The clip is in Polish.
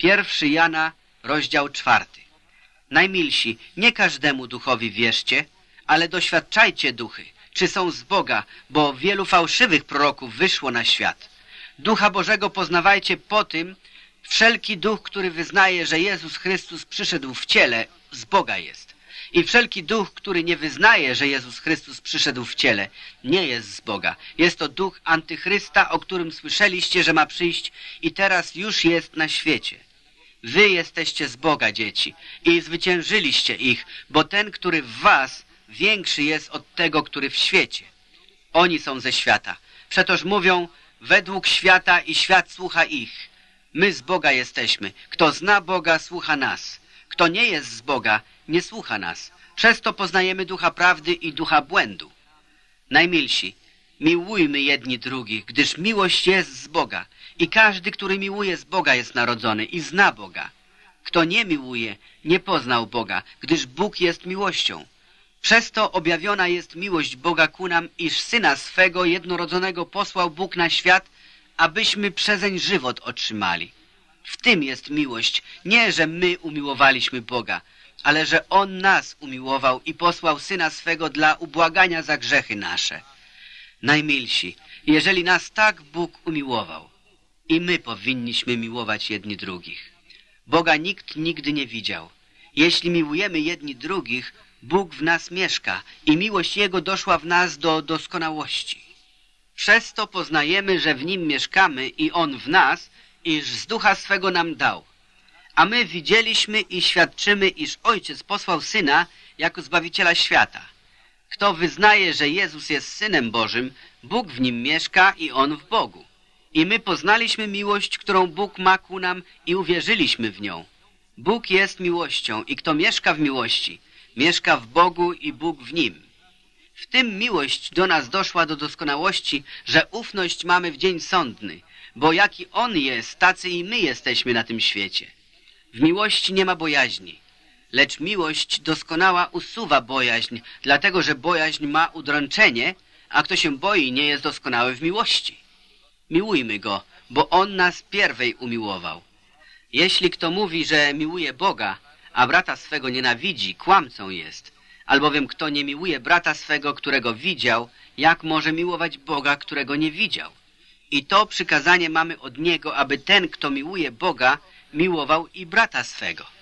Pierwszy Jana, rozdział czwarty. Najmilsi, nie każdemu duchowi wierzcie, ale doświadczajcie duchy, czy są z Boga, bo wielu fałszywych proroków wyszło na świat. Ducha Bożego poznawajcie po tym, wszelki duch, który wyznaje, że Jezus Chrystus przyszedł w ciele, z Boga jest. I wszelki duch, który nie wyznaje, że Jezus Chrystus przyszedł w ciele, nie jest z Boga. Jest to duch antychrysta, o którym słyszeliście, że ma przyjść i teraz już jest na świecie. Wy jesteście z Boga, dzieci, i zwyciężyliście ich, bo ten, który w was, większy jest od tego, który w świecie. Oni są ze świata. Przetoż mówią, według świata i świat słucha ich. My z Boga jesteśmy. Kto zna Boga, słucha nas. Kto nie jest z Boga, nie słucha nas. Przez to poznajemy ducha prawdy i ducha błędu. Najmilsi, miłujmy jedni drugich, gdyż miłość jest z Boga i każdy, który miłuje z Boga jest narodzony i zna Boga. Kto nie miłuje, nie poznał Boga, gdyż Bóg jest miłością. Przez to objawiona jest miłość Boga ku nam, iż Syna swego jednorodzonego posłał Bóg na świat, abyśmy przezeń żywot otrzymali. W tym jest miłość, nie że my umiłowaliśmy Boga, ale że On nas umiłował i posłał Syna swego dla ubłagania za grzechy nasze. Najmilsi, jeżeli nas tak Bóg umiłował, i my powinniśmy miłować jedni drugich. Boga nikt nigdy nie widział. Jeśli miłujemy jedni drugich, Bóg w nas mieszka i miłość Jego doszła w nas do doskonałości. Przez to poznajemy, że w Nim mieszkamy i On w nas, iż z ducha swego nam dał. A my widzieliśmy i świadczymy, iż Ojciec posłał Syna jako Zbawiciela świata. Kto wyznaje, że Jezus jest Synem Bożym, Bóg w Nim mieszka i On w Bogu. I my poznaliśmy miłość, którą Bóg ma ku nam i uwierzyliśmy w nią. Bóg jest miłością i kto mieszka w miłości, mieszka w Bogu i Bóg w Nim. W tym miłość do nas doszła do doskonałości, że ufność mamy w dzień sądny, bo jaki On jest, tacy i my jesteśmy na tym świecie. W miłości nie ma bojaźni, lecz miłość doskonała usuwa bojaźń, dlatego że bojaźń ma udręczenie, a kto się boi, nie jest doskonały w miłości. Miłujmy Go, bo On nas pierwej umiłował. Jeśli kto mówi, że miłuje Boga, a brata swego nienawidzi, kłamcą jest. Albowiem kto nie miłuje brata swego, którego widział, jak może miłować Boga, którego nie widział? I to przykazanie mamy od Niego, aby ten, kto miłuje Boga, miłował i brata swego.